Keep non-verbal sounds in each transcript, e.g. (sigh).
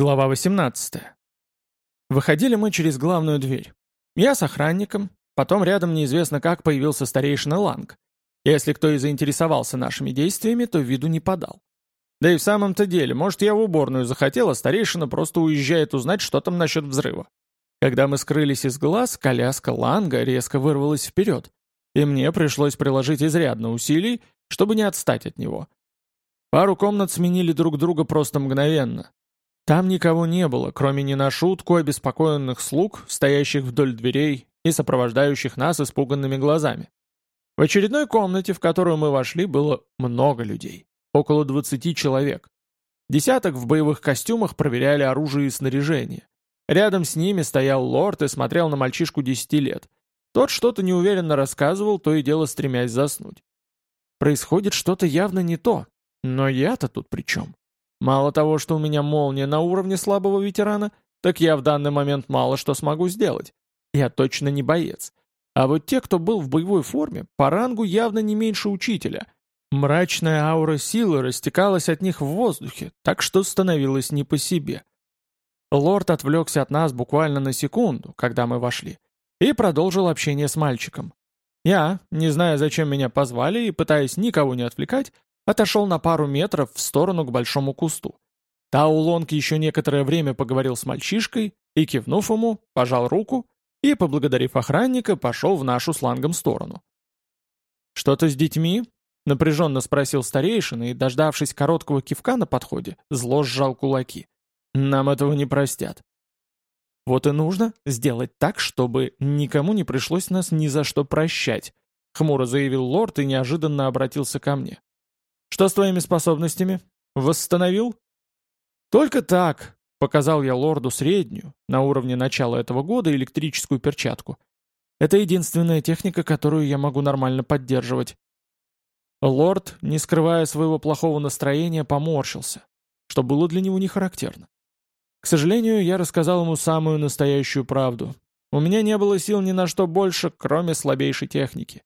Глава 18. Выходили мы через главную дверь. Я с охранником, потом рядом неизвестно как появился старейшина Ланг. Если кто и заинтересовался нашими действиями, то виду не подал. Да и в самом-то деле, может, я в уборную захотел, а старейшина просто уезжает узнать, что там насчет взрыва. Когда мы скрылись из глаз, коляска Ланга резко вырвалась вперед, и мне пришлось приложить изрядно усилий, чтобы не отстать от него. Пару комнат сменили друг друга просто мгновенно. Там никого не было, кроме не на шутку обеспокоенных слуг, стоящих вдоль дверей и сопровождающих нас испуганными глазами. В очередной комнате, в которую мы вошли, было много людей. Около 20 человек. Десяток в боевых костюмах проверяли оружие и снаряжение. Рядом с ними стоял лорд и смотрел на мальчишку 10 лет. Тот что-то неуверенно рассказывал, то и дело стремясь заснуть. Происходит что-то явно не то. Но я-то тут при чем? Мало того, что у меня молния на уровне слабого ветерана, так я в данный момент мало что смогу сделать. Я точно не боец. А вот те, кто был в боевой форме, по рангу явно не меньше учителя. Мрачная аура силы растекалась от них в воздухе, так что становилось не по себе. Лорд отвлекся от нас буквально на секунду, когда мы вошли, и продолжил общение с мальчиком. Я, не зная, зачем меня позвали и пытаясь никого не отвлекать, отошел на пару метров в сторону к большому кусту. Таулонг еще некоторое время поговорил с мальчишкой и, кивнув ему, пожал руку и, поблагодарив охранника, пошел в нашу слангом сторону. «Что-то с детьми?» — напряженно спросил старейшина и, дождавшись короткого кивка на подходе, зло сжал кулаки. «Нам этого не простят». «Вот и нужно сделать так, чтобы никому не пришлось нас ни за что прощать», — хмуро заявил лорд и неожиданно обратился ко мне. «Что с твоими способностями? Восстановил?» «Только так», — показал я лорду среднюю, на уровне начала этого года, электрическую перчатку. «Это единственная техника, которую я могу нормально поддерживать». Лорд, не скрывая своего плохого настроения, поморщился, что было для него не характерно. К сожалению, я рассказал ему самую настоящую правду. У меня не было сил ни на что больше, кроме слабейшей техники.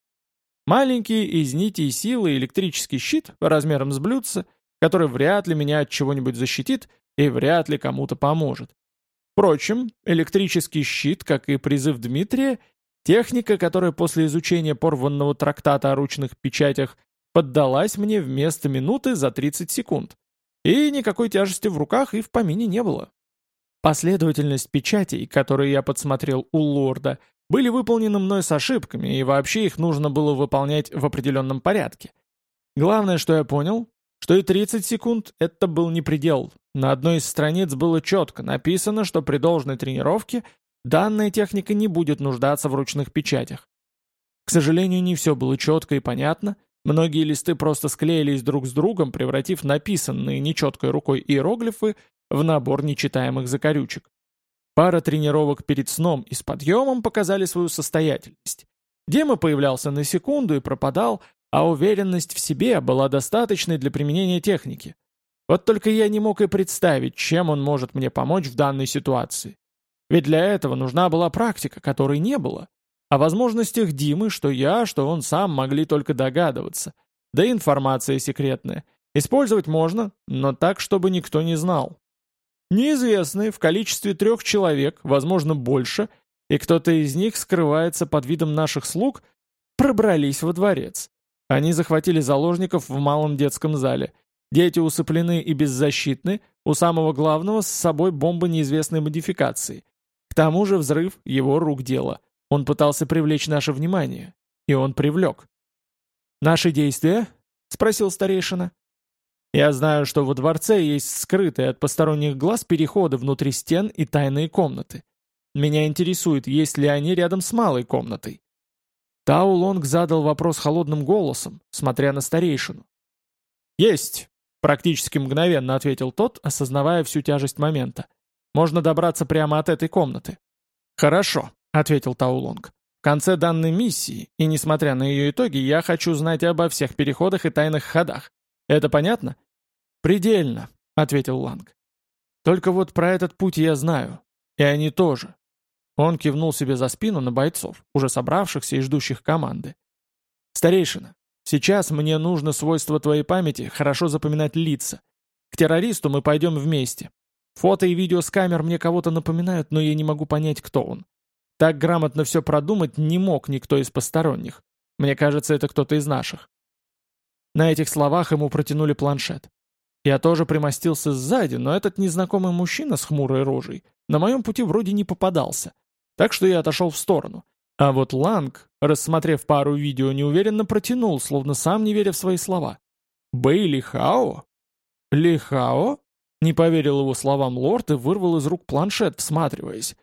Маленький из нитей силы электрический щит размером с блюдце, который вряд ли меня от чего-нибудь защитит и вряд ли кому-то поможет. Впрочем, электрический щит, как и призыв Дмитрия, техника, которая после изучения порванного трактата о ручных печатях поддалась мне вместо минуты за 30 секунд. И никакой тяжести в руках и в помине не было. Последовательность печатей, которые я подсмотрел у лорда, были выполнены мной с ошибками, и вообще их нужно было выполнять в определенном порядке. Главное, что я понял, что и 30 секунд — это был не предел. На одной из страниц было четко написано, что при должной тренировке данная техника не будет нуждаться в ручных печатях. К сожалению, не все было четко и понятно. Многие листы просто склеились друг с другом, превратив написанные нечеткой рукой иероглифы в набор нечитаемых закорючек. Пара тренировок перед сном и с подъемом показали свою состоятельность. Дема появлялся на секунду и пропадал, а уверенность в себе была достаточной для применения техники. Вот только я не мог и представить, чем он может мне помочь в данной ситуации. Ведь для этого нужна была практика, которой не было. О возможностях Димы, что я, что он сам могли только догадываться. Да и информация секретная. Использовать можно, но так, чтобы никто не знал. Неизвестные в количестве трех человек, возможно больше, и кто-то из них скрывается под видом наших слуг, пробрались во дворец. Они захватили заложников в малом детском зале. Дети усыплены и беззащитны, у самого главного с собой бомба неизвестной модификации. К тому же взрыв — его рук дело. Он пытался привлечь наше внимание. И он привлек. «Наши действия?» — спросил старейшина. Я знаю, что во дворце есть скрытые от посторонних глаз переходы внутри стен и тайные комнаты. Меня интересует, есть ли они рядом с малой комнатой. Тау Лонг задал вопрос холодным голосом, смотря на старейшину. «Есть!» — практически мгновенно ответил тот, осознавая всю тяжесть момента. «Можно добраться прямо от этой комнаты». «Хорошо», — ответил Тау Лонг. «В конце данной миссии, и несмотря на ее итоги, я хочу знать обо всех переходах и тайных ходах. Это понятно?» «Предельно», — ответил Ланг. «Только вот про этот путь я знаю. И они тоже». Он кивнул себе за спину на бойцов, уже собравшихся и ждущих команды. «Старейшина, сейчас мне нужно свойство твоей памяти хорошо запоминать лица. К террористу мы пойдем вместе. Фото и видео с камер мне кого-то напоминают, но я не могу понять, кто он. Так грамотно все продумать не мог никто из посторонних. Мне кажется, это кто-то из наших. На этих словах ему протянули планшет. Я тоже примостился сзади, но этот незнакомый мужчина с хмурой рожей на моем пути вроде не попадался. Так что я отошел в сторону. А вот Ланг, рассмотрев пару видео, неуверенно протянул, словно сам не веря в свои слова. «Бэй Лихао?» «Лихао?» Не поверил его словам лорд и вырвал из рук планшет, всматриваясь.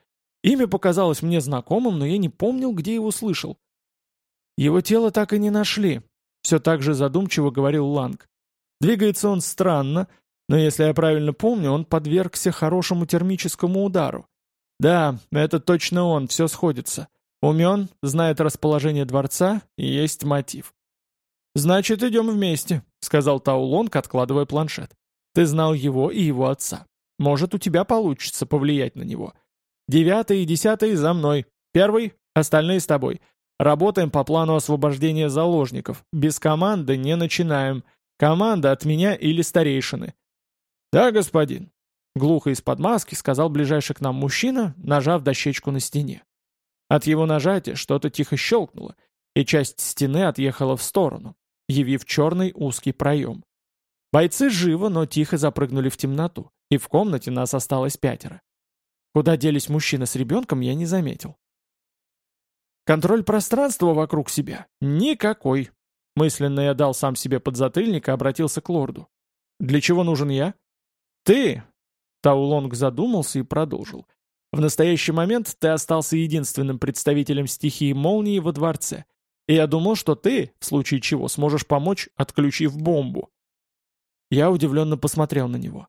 Имя показалось мне знакомым, но я не помнил, где его слышал. Его тело так и не нашли, все так же задумчиво говорил Ланг. Двигается он странно, но если я правильно помню, он подвергся хорошему термическому удару. Да, это точно он, все сходится. Умен, знает расположение дворца и есть мотив. «Значит, идем вместе», — сказал Таулонг, откладывая планшет. «Ты знал его и его отца. Может, у тебя получится повлиять на него. Девятый и десятый за мной. Первый, остальные с тобой. Работаем по плану освобождения заложников. Без команды не начинаем. Команда от меня или старейшины». «Да, господин», — глухо из-под маски сказал ближайший к нам мужчина, нажав дощечку на стене. От его нажатия что-то тихо щелкнуло, и часть стены отъехала в сторону, явив черный узкий проем. Бойцы живо, но тихо запрыгнули в темноту, и в комнате нас осталось пятеро. Куда делись мужчина с ребенком, я не заметил. Контроль пространства вокруг себя? Никакой. Мысленно я дал сам себе подзатыльник и обратился к лорду. «Для чего нужен я?» «Ты!» Таулонг задумался и продолжил. «В настоящий момент ты остался единственным представителем стихии молнии во дворце, и я думал, что ты, в случае чего, сможешь помочь, отключив бомбу». Я удивленно посмотрел на него.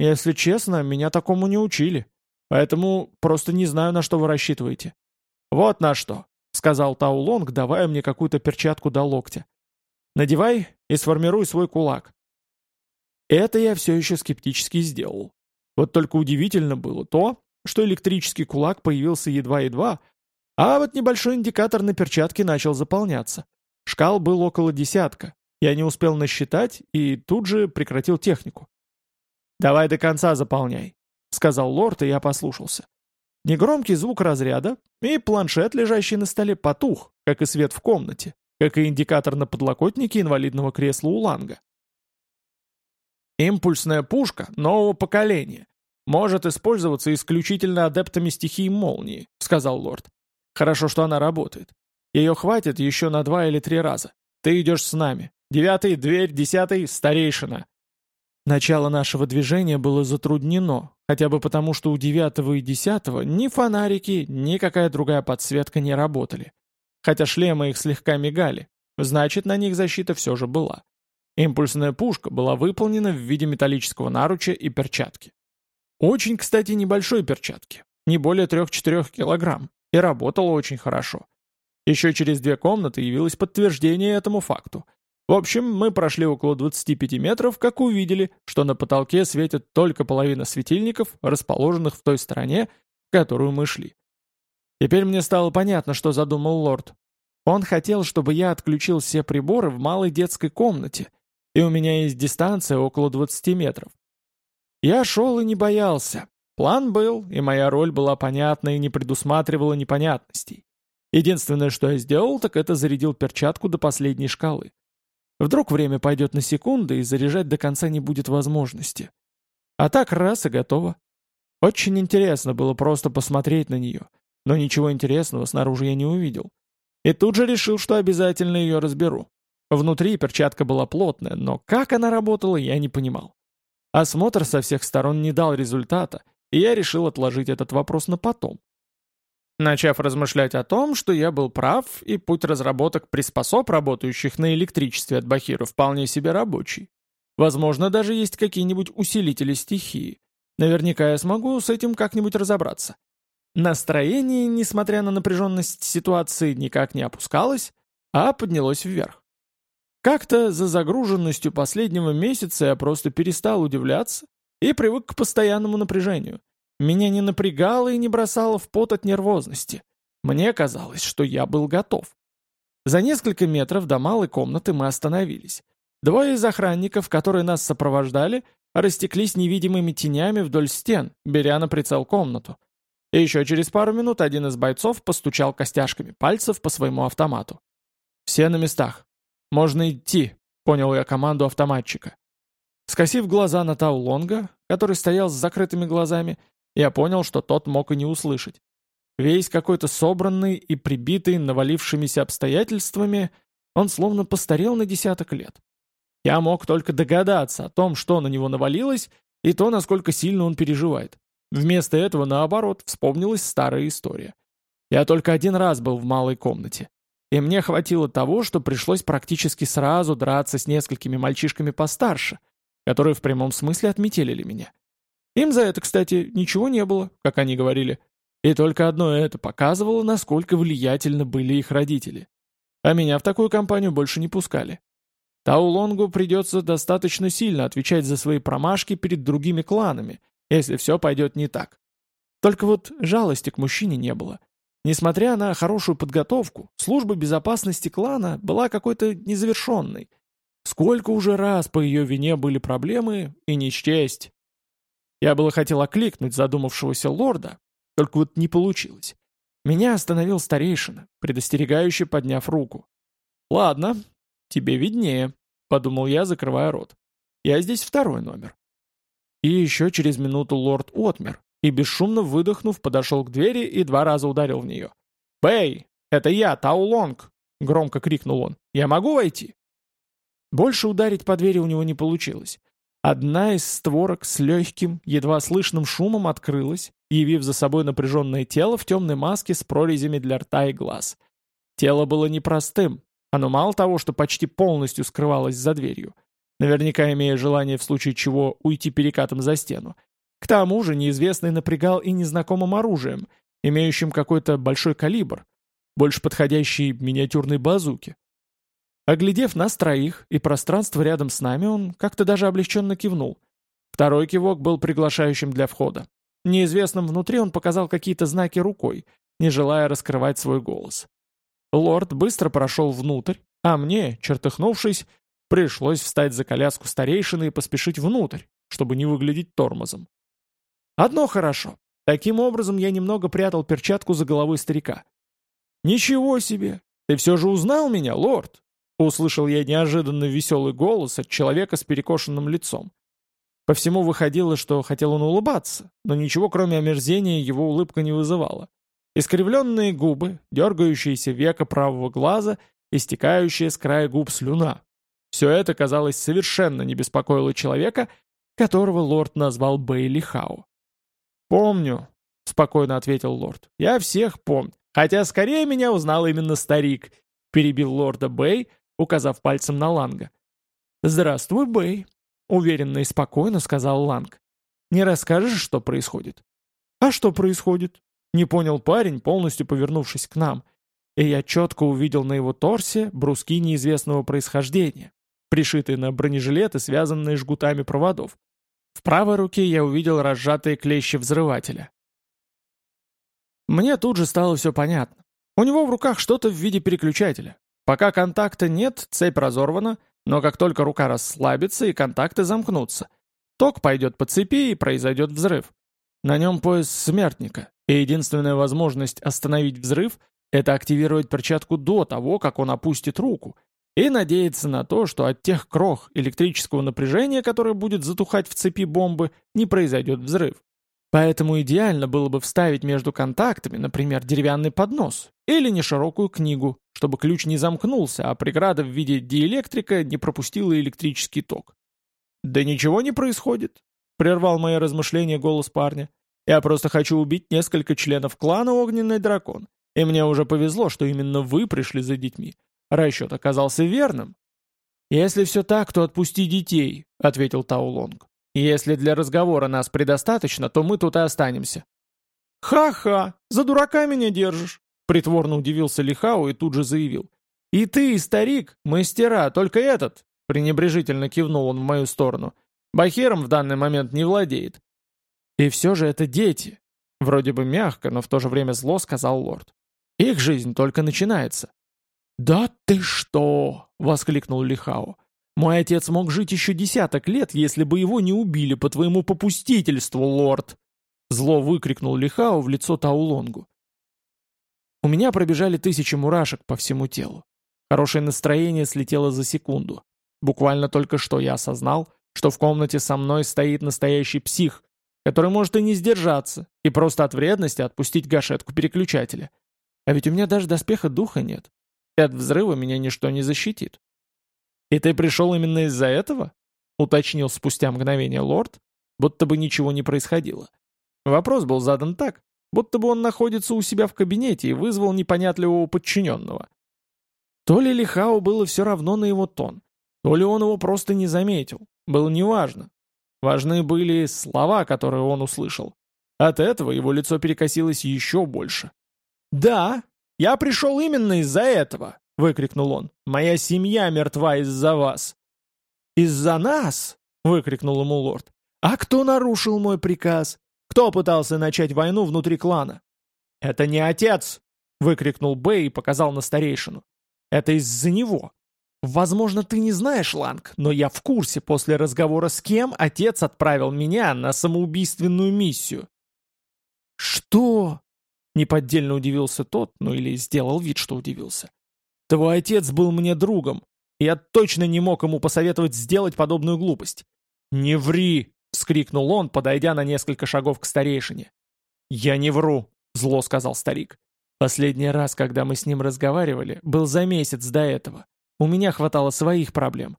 «Если честно, меня такому не учили, поэтому просто не знаю, на что вы рассчитываете». «Вот на что. — сказал Таулонг, давая мне какую-то перчатку до локтя. «Надевай и сформируй свой кулак». Это я все еще скептически сделал. Вот только удивительно было то, что электрический кулак появился едва-едва, а вот небольшой индикатор на перчатке начал заполняться. Шкал был около десятка. Я не успел насчитать и тут же прекратил технику. «Давай до конца заполняй», — сказал лорд, и я послушался. Негромкий звук разряда, и планшет, лежащий на столе, потух, как и свет в комнате, как и индикатор на подлокотнике инвалидного кресла у Ланга. Импульсная пушка нового поколения. Может использоваться исключительно адептами стихии молнии, сказал лорд. Хорошо, что она работает. Ее хватит еще на два или три раза. Ты идешь с нами. Девятый, дверь, десятый, старейшина. Начало нашего движения было затруднено, хотя бы потому, что у девятого и десятого ни фонарики, ни какая другая подсветка не работали. Хотя шлемы их слегка мигали, значит, на них защита все же была. Импульсная пушка была выполнена в виде металлического наруча и перчатки. Очень, кстати, небольшой перчатки, не более 3-4 килограмм, и работала очень хорошо. Еще через две комнаты явилось подтверждение этому факту – в общем, мы прошли около 25 метров, как увидели, что на потолке светит только половина светильников, расположенных в той стороне, в которую мы шли. Теперь мне стало понятно, что задумал лорд. Он хотел, чтобы я отключил все приборы в малой детской комнате, и у меня есть дистанция около 20 метров. Я шел и не боялся. План был, и моя роль была понятна и не предусматривала непонятностей. Единственное, что я сделал, так это зарядил перчатку до последней шкалы. Вдруг время пойдет на секунды, и заряжать до конца не будет возможности. А так раз и готово. Очень интересно было просто посмотреть на нее, но ничего интересного снаружи я не увидел. И тут же решил, что обязательно ее разберу. Внутри перчатка была плотная, но как она работала, я не понимал. Осмотр со всех сторон не дал результата, и я решил отложить этот вопрос на потом начав размышлять о том, что я был прав, и путь разработок приспособ, работающих на электричестве от Бахира, вполне себе рабочий. Возможно, даже есть какие-нибудь усилители стихии. Наверняка я смогу с этим как-нибудь разобраться. Настроение, несмотря на напряженность ситуации, никак не опускалось, а поднялось вверх. Как-то за загруженностью последнего месяца я просто перестал удивляться и привык к постоянному напряжению. Меня не напрягало и не бросало в пот от нервозности. Мне казалось, что я был готов. За несколько метров до малой комнаты мы остановились. Двое из охранников, которые нас сопровождали, растеклись невидимыми тенями вдоль стен, беря на прицел комнату. И еще через пару минут один из бойцов постучал костяшками пальцев по своему автомату. «Все на местах. Можно идти», — понял я команду автоматчика. Скосив глаза на Таулонга, который стоял с закрытыми глазами, я понял, что тот мог и не услышать. Весь какой-то собранный и прибитый навалившимися обстоятельствами, он словно постарел на десяток лет. Я мог только догадаться о том, что на него навалилось, и то, насколько сильно он переживает. Вместо этого, наоборот, вспомнилась старая история. Я только один раз был в малой комнате. И мне хватило того, что пришлось практически сразу драться с несколькими мальчишками постарше, которые в прямом смысле отметелили меня. Им за это, кстати, ничего не было, как они говорили. И только одно это показывало, насколько влиятельны были их родители. А меня в такую компанию больше не пускали. Таулонгу придется достаточно сильно отвечать за свои промашки перед другими кланами, если все пойдет не так. Только вот жалости к мужчине не было. Несмотря на хорошую подготовку, служба безопасности клана была какой-то незавершенной. Сколько уже раз по ее вине были проблемы и не счесть. Я было хотел окликнуть задумавшегося лорда, только вот не получилось. Меня остановил старейшина, предостерегающе подняв руку. «Ладно, тебе виднее», — подумал я, закрывая рот. «Я здесь второй номер». И еще через минуту лорд отмер, и бесшумно выдохнув, подошел к двери и два раза ударил в нее. «Бэй, это я, Таулонг!» — громко крикнул он. «Я могу войти?» Больше ударить по двери у него не получилось. Одна из створок с легким, едва слышным шумом открылась, явив за собой напряженное тело в темной маске с прорезями для рта и глаз. Тело было непростым, оно мало того, что почти полностью скрывалось за дверью, наверняка имея желание в случае чего уйти перекатом за стену. К тому же неизвестный напрягал и незнакомым оружием, имеющим какой-то большой калибр, больше подходящий миниатюрной базуке. Оглядев нас троих и пространство рядом с нами, он как-то даже облегченно кивнул. Второй кивок был приглашающим для входа. Неизвестным внутри он показал какие-то знаки рукой, не желая раскрывать свой голос. Лорд быстро прошел внутрь, а мне, чертыхнувшись, пришлось встать за коляску старейшины и поспешить внутрь, чтобы не выглядеть тормозом. Одно хорошо. Таким образом я немного прятал перчатку за головой старика. «Ничего себе! Ты все же узнал меня, лорд?» Услышал я неожиданно веселый голос от человека с перекошенным лицом. По всему выходило, что хотел он улыбаться, но ничего кроме омерзения его улыбка не вызывала. Искривленные губы, дергающиеся века правого глаза, истекающая с края губ слюна. Все это, казалось, совершенно не беспокоило человека, которого лорд назвал Бейли Хау. «Помню», — спокойно ответил лорд. «Я всех помню. Хотя скорее меня узнал именно старик», — перебил лорда Бэй, указав пальцем на Ланга. «Здравствуй, Бэй», — уверенно и спокойно сказал Ланг. «Не расскажешь, что происходит?» «А что происходит?» — не понял парень, полностью повернувшись к нам. И я четко увидел на его торсе бруски неизвестного происхождения, пришитые на бронежилеты, связанные жгутами проводов. В правой руке я увидел разжатые клещи взрывателя. Мне тут же стало все понятно. У него в руках что-то в виде переключателя. Пока контакта нет, цепь разорвана, но как только рука расслабится и контакты замкнутся, ток пойдет по цепи и произойдет взрыв. На нем пояс смертника, и единственная возможность остановить взрыв – это активировать перчатку до того, как он опустит руку, и надеяться на то, что от тех крох электрического напряжения, которое будет затухать в цепи бомбы, не произойдет взрыв. Поэтому идеально было бы вставить между контактами, например, деревянный поднос или неширокую книгу, чтобы ключ не замкнулся, а преграда в виде диэлектрика не пропустила электрический ток. «Да ничего не происходит», — прервал мои размышления голос парня. «Я просто хочу убить несколько членов клана Огненный Дракон, и мне уже повезло, что именно вы пришли за детьми. Расчет оказался верным». «Если все так, то отпусти детей», — ответил Таулонг. Если для разговора нас предостаточно, то мы тут и останемся». «Ха-ха! За дурака меня держишь!» Притворно удивился Лихау и тут же заявил. «И ты, старик, мастера, только этот!» Пренебрежительно кивнул он в мою сторону. «Бахером в данный момент не владеет». «И все же это дети!» Вроде бы мягко, но в то же время зло сказал лорд. «Их жизнь только начинается». «Да ты что!» — воскликнул Лихао. Мой отец мог жить еще десяток лет, если бы его не убили по твоему попустительству, лорд!» Зло выкрикнул Лихао в лицо Таулонгу. У меня пробежали тысячи мурашек по всему телу. Хорошее настроение слетело за секунду. Буквально только что я осознал, что в комнате со мной стоит настоящий псих, который может и не сдержаться, и просто от вредности отпустить гашетку переключателя. А ведь у меня даже доспеха духа нет. И от взрыва меня ничто не защитит. «И ты пришел именно из-за этого?» — уточнил спустя мгновение лорд, будто бы ничего не происходило. Вопрос был задан так, будто бы он находится у себя в кабинете и вызвал непонятливого подчиненного. То ли Лихау было все равно на его тон, то ли он его просто не заметил, было неважно. Важны были слова, которые он услышал. От этого его лицо перекосилось еще больше. «Да, я пришел именно из-за этого!» — выкрикнул он. «Моя семья мертва из-за вас!» «Из-за нас?» — выкрикнул ему лорд. «А кто нарушил мой приказ? Кто пытался начать войну внутри клана?» «Это не отец!» — выкрикнул Бэй и показал на старейшину. «Это из-за него. Возможно, ты не знаешь, Ланг, но я в курсе после разговора с кем отец отправил меня на самоубийственную миссию». «Что?» — неподдельно удивился тот, ну или сделал вид, что удивился. Твой отец был мне другом. Я точно не мог ему посоветовать сделать подобную глупость. «Не ври!» — вскрикнул он, подойдя на несколько шагов к старейшине. «Я не вру», — зло сказал старик. «Последний раз, когда мы с ним разговаривали, был за месяц до этого. У меня хватало своих проблем».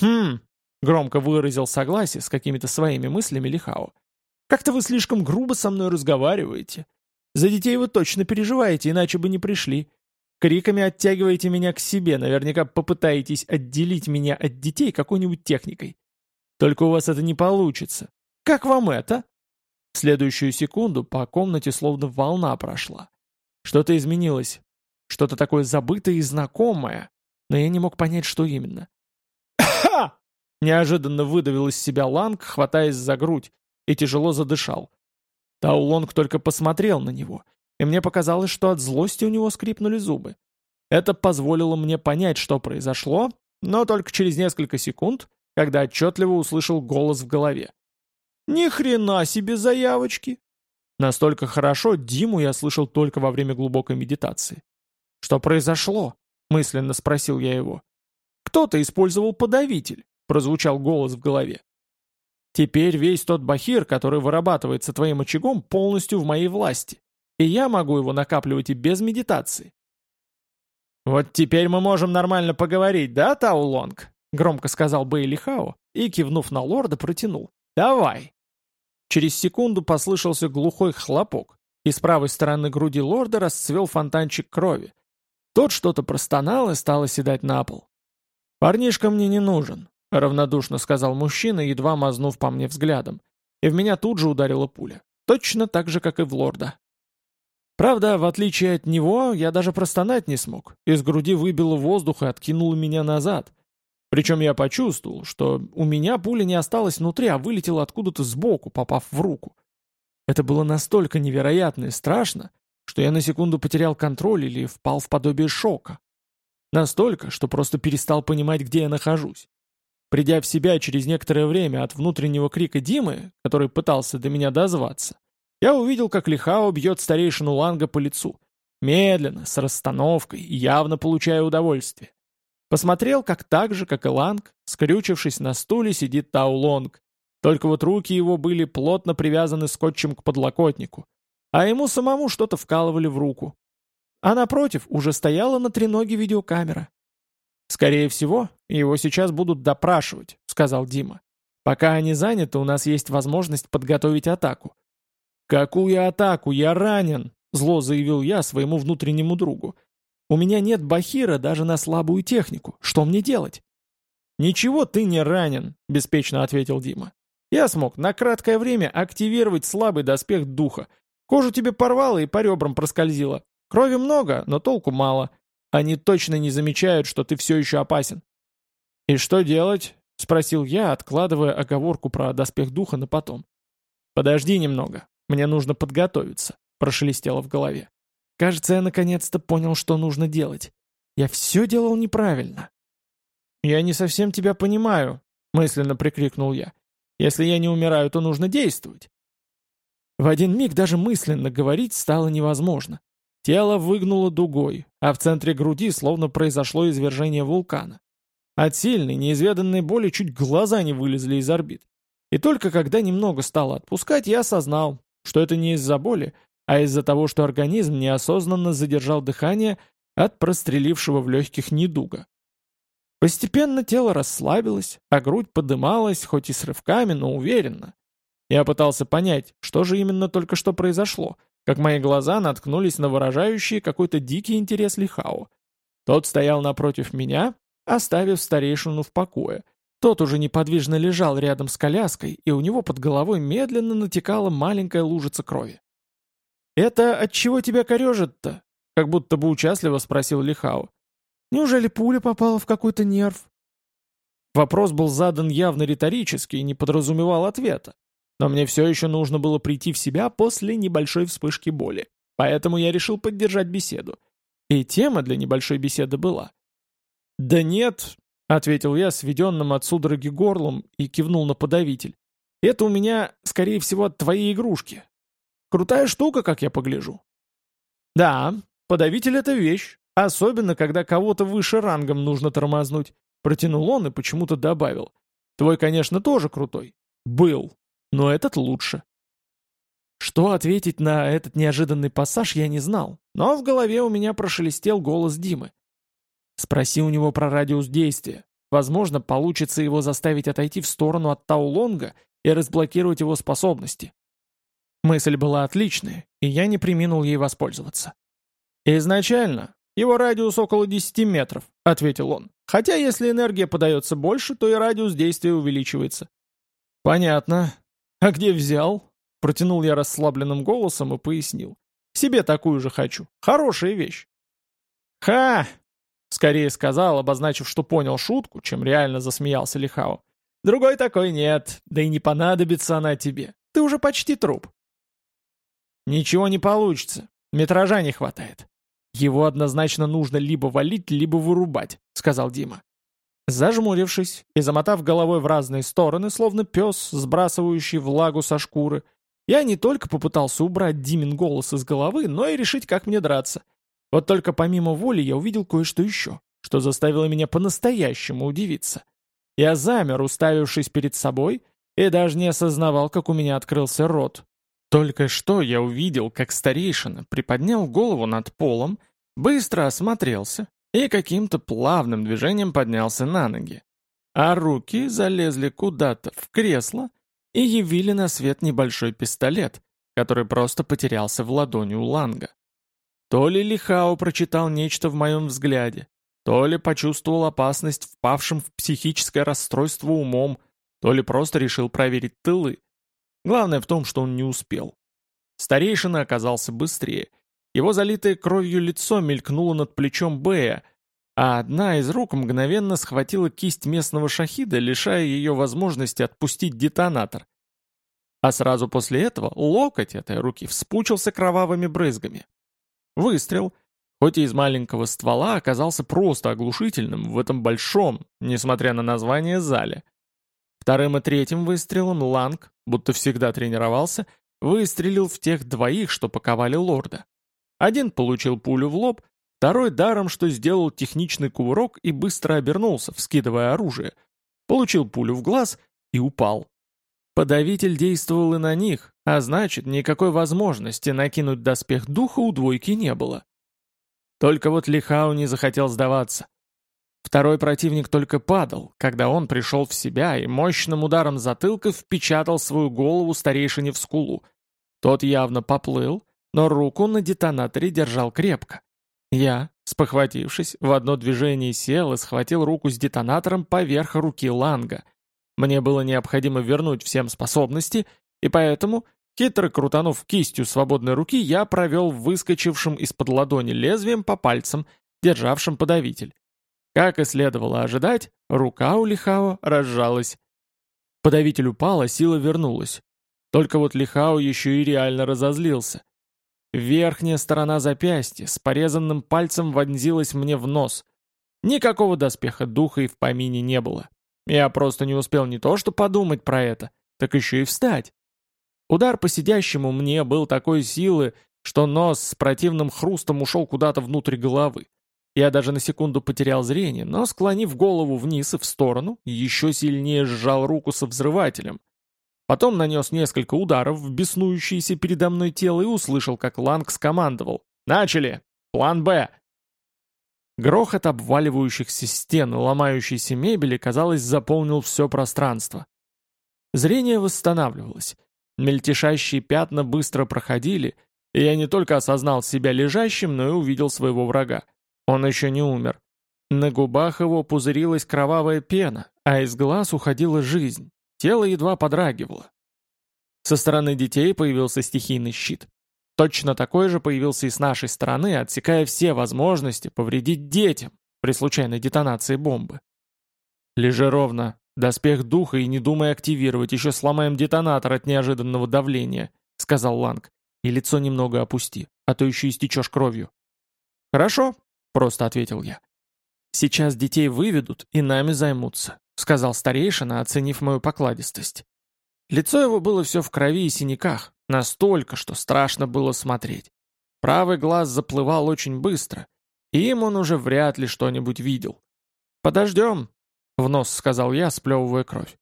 «Хм», — громко выразил согласие с какими-то своими мыслями Лихао. «Как-то вы слишком грубо со мной разговариваете. За детей вы точно переживаете, иначе бы не пришли. Криками оттягиваете меня к себе, наверняка попытаетесь отделить меня от детей какой-нибудь техникой. Только у вас это не получится. Как вам это?» В следующую секунду по комнате словно волна прошла. Что-то изменилось. Что-то такое забытое и знакомое. Но я не мог понять, что именно. «Ха!» (coughs) Неожиданно выдавил из себя Ланг, хватаясь за грудь, и тяжело задышал. Таулонг только посмотрел на него — и мне показалось, что от злости у него скрипнули зубы. Это позволило мне понять, что произошло, но только через несколько секунд, когда отчетливо услышал голос в голове. «Ни хрена себе заявочки!» Настолько хорошо Диму я слышал только во время глубокой медитации. «Что произошло?» — мысленно спросил я его. «Кто-то использовал подавитель», — прозвучал голос в голове. «Теперь весь тот бахир, который вырабатывается твоим очагом, полностью в моей власти. И я могу его накапливать и без медитации. «Вот теперь мы можем нормально поговорить, да, Таулонг?» — громко сказал Бейли Хао и, кивнув на лорда, протянул. «Давай!» Через секунду послышался глухой хлопок, и с правой стороны груди лорда расцвел фонтанчик крови. Тот что-то простонал и стал оседать на пол. «Парнишка мне не нужен», — равнодушно сказал мужчина, едва мазнув по мне взглядом. И в меня тут же ударила пуля. Точно так же, как и в лорда. Правда, в отличие от него, я даже простонать не смог. Из груди выбило воздух и откинуло меня назад. Причем я почувствовал, что у меня пуля не осталась внутри, а вылетела откуда-то сбоку, попав в руку. Это было настолько невероятно и страшно, что я на секунду потерял контроль или впал в подобие шока. Настолько, что просто перестал понимать, где я нахожусь. Придя в себя через некоторое время от внутреннего крика Димы, который пытался до меня дозваться, я увидел, как Лихао бьет старейшину Ланга по лицу. Медленно, с расстановкой, явно получая удовольствие. Посмотрел, как так же, как и Ланг, скрючившись на стуле, сидит Тау Лонг. Только вот руки его были плотно привязаны скотчем к подлокотнику, а ему самому что-то вкалывали в руку. А напротив уже стояла на треноге видеокамера. «Скорее всего, его сейчас будут допрашивать», — сказал Дима. «Пока они заняты, у нас есть возможность подготовить атаку. «Какую атаку? Я ранен!» — зло заявил я своему внутреннему другу. «У меня нет бахира даже на слабую технику. Что мне делать?» «Ничего ты не ранен», — беспечно ответил Дима. «Я смог на краткое время активировать слабый доспех духа. Кожу тебе порвало и по ребрам проскользило. Крови много, но толку мало. Они точно не замечают, что ты все еще опасен». «И что делать?» — спросил я, откладывая оговорку про доспех духа на потом. «Подожди немного. Мне нужно подготовиться», — прошелестело в голове. Кажется, я наконец-то понял, что нужно делать. Я все делал неправильно. я не совсем тебя понимаю», — мысленно прикрикнул я. «Если я не умираю, то нужно действовать». В один миг даже мысленно говорить стало невозможно. Тело выгнуло дугой, а в центре груди словно произошло извержение вулкана. От сильной, неизведанной боли чуть глаза не вылезли из орбит. И только когда немного стало отпускать, я осознал, что это не из-за боли, а из-за того, что организм неосознанно задержал дыхание от прострелившего в легких недуга. Постепенно тело расслабилось, а грудь подымалась, хоть и с рывками, но уверенно. Я пытался понять, что же именно только что произошло, как мои глаза наткнулись на выражающий какой-то дикий интерес Лихао. Тот стоял напротив меня, оставив старейшину в покое. Тот уже неподвижно лежал рядом с коляской, и у него под головой медленно натекала маленькая лужица крови. «Это от чего тебя корежит-то?» — как будто бы участливо спросил Лихао. Неужели пуля попала в какой-то нерв? Вопрос был задан явно риторически и не подразумевал ответа. Но мне все еще нужно было прийти в себя после небольшой вспышки боли. Поэтому я решил поддержать беседу. И тема для небольшой беседы была. «Да нет», — ответил я сведенным от судороги горлом и кивнул на подавитель. «Это у меня, скорее всего, от твоей игрушки. Крутая штука, как я погляжу». «Да, подавитель — это вещь, Особенно, когда кого-то выше рангом нужно тормознуть. Протянул он и почему-то добавил. Твой, конечно, тоже крутой. Был. Но этот лучше. Что ответить на этот неожиданный пассаж я не знал, но в голове у меня прошелестел голос Димы. Спроси у него про радиус действия. Возможно, получится его заставить отойти в сторону от Таулонга и разблокировать его способности. Мысль была отличная, и я не приминул ей воспользоваться. Изначально, его радиус около 10 метров», — ответил он. «Хотя если энергия подается больше, то и радиус действия увеличивается». «Понятно. А где взял?» Протянул я расслабленным голосом и пояснил. «Себе такую же хочу. Хорошая вещь». «Ха!» — скорее сказал, обозначив, что понял шутку, чем реально засмеялся Лихао. «Другой такой нет, да и не понадобится она тебе. Ты уже почти труп». «Ничего не получится. Метража не хватает. «Его однозначно нужно либо валить, либо вырубать», — сказал Дима. Зажмурившись и замотав головой в разные стороны, словно пес, сбрасывающий влагу со шкуры, я не только попытался убрать Димин голос из головы, но и решить, как мне драться. Вот только помимо воли я увидел кое-что еще, что заставило меня по-настоящему удивиться. Я замер, уставившись перед собой, и даже не осознавал, как у меня открылся рот. Только что я увидел, как старейшина приподнял голову над полом, быстро осмотрелся и каким-то плавным движением поднялся на ноги. А руки залезли куда-то в кресло и явили на свет небольшой пистолет, который просто потерялся в ладони у Ланга. То ли Лихао прочитал нечто в моем взгляде, то ли почувствовал опасность впавшим в психическое расстройство умом, то ли просто решил проверить тылы. Главное в том, что он не успел. Старейшина оказался быстрее. Его залитое кровью лицо мелькнуло над плечом Бэя, а одна из рук мгновенно схватила кисть местного шахида, лишая ее возможности отпустить детонатор. А сразу после этого локоть этой руки вспучился кровавыми брызгами. Выстрел, хоть и из маленького ствола, оказался просто оглушительным в этом большом, несмотря на название, зале. Вторым и третьим выстрелом Ланг, будто всегда тренировался, выстрелил в тех двоих, что паковали лорда. Один получил пулю в лоб, второй даром, что сделал техничный кувырок и быстро обернулся, вскидывая оружие. Получил пулю в глаз и упал. Подавитель действовал и на них, а значит, никакой возможности накинуть доспех духа у двойки не было. Только вот Лихау не захотел сдаваться. Второй противник только падал, когда он пришел в себя и мощным ударом затылка впечатал свою голову старейшине в скулу. Тот явно поплыл, но руку на детонаторе держал крепко. Я, спохватившись, в одно движение сел и схватил руку с детонатором поверх руки Ланга. Мне было необходимо вернуть всем способности, и поэтому, хитро крутанув кистью свободной руки, я провел выскочившим из-под ладони лезвием по пальцам, державшим подавитель. Как и следовало ожидать, рука у Лихао разжалась. Подавитель упал, а сила вернулась. Только вот Лихао еще и реально разозлился. Верхняя сторона запястья с порезанным пальцем вонзилась мне в нос. Никакого доспеха духа и в помине не было. Я просто не успел не то что подумать про это, так еще и встать. Удар по сидящему мне был такой силы, что нос с противным хрустом ушел куда-то внутрь головы. Я даже на секунду потерял зрение, но, склонив голову вниз и в сторону, еще сильнее сжал руку со взрывателем. Потом нанес несколько ударов в беснующееся передо мной тело и услышал, как Ланг скомандовал. «Начали! План «Б»!» Грохот обваливающихся стен и ломающейся мебели, казалось, заполнил все пространство. Зрение восстанавливалось. Мельтешащие пятна быстро проходили, и я не только осознал себя лежащим, но и увидел своего врага. Он еще не умер. На губах его пузырилась кровавая пена, а из глаз уходила жизнь. Тело едва подрагивало. Со стороны детей появился стихийный щит. Точно такой же появился и с нашей стороны, отсекая все возможности повредить детям при случайной детонации бомбы. «Лежи ровно, доспех духа и не думай активировать, еще сломаем детонатор от неожиданного давления», — сказал Ланг. «И лицо немного опусти, а то еще истечешь кровью». «Хорошо», — просто ответил я. «Сейчас детей выведут и нами займутся», — сказал старейшина, оценив мою покладистость. Лицо его было все в крови и синяках, настолько, что страшно было смотреть. Правый глаз заплывал очень быстро, и им он уже вряд ли что-нибудь видел. «Подождем», — в нос сказал я, сплевывая кровь.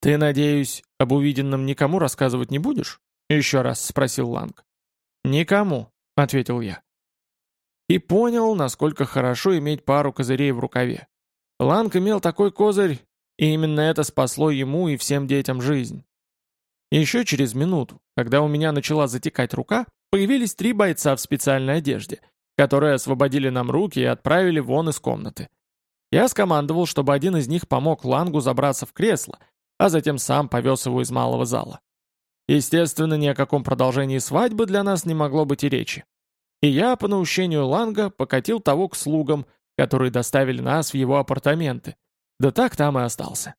«Ты, надеюсь, об увиденном никому рассказывать не будешь?» — еще раз спросил Ланг. «Никому», — ответил я. И понял, насколько хорошо иметь пару козырей в рукаве. Ланг имел такой козырь, и именно это спасло ему и всем детям жизнь. Еще через минуту, когда у меня начала затекать рука, появились три бойца в специальной одежде, которые освободили нам руки и отправили вон из комнаты. Я скомандовал, чтобы один из них помог Лангу забраться в кресло, а затем сам повез его из малого зала. Естественно, ни о каком продолжении свадьбы для нас не могло быть и речи. И я, по наущению Ланга, покатил того к слугам, которые доставили нас в его апартаменты, да так там и остался.